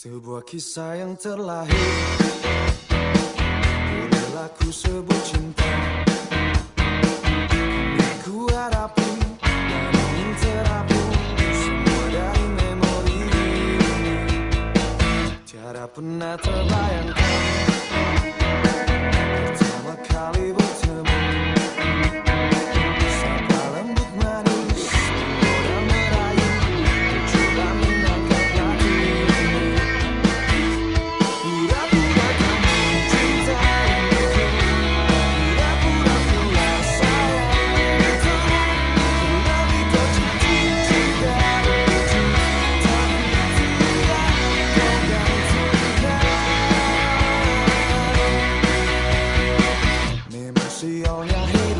Sebuah kisah yang terlahir. Bolehlah ku sebut cinta Kini ku harapi Dan ingin terapi Semua dari memori Tiada pernah terbaik yeah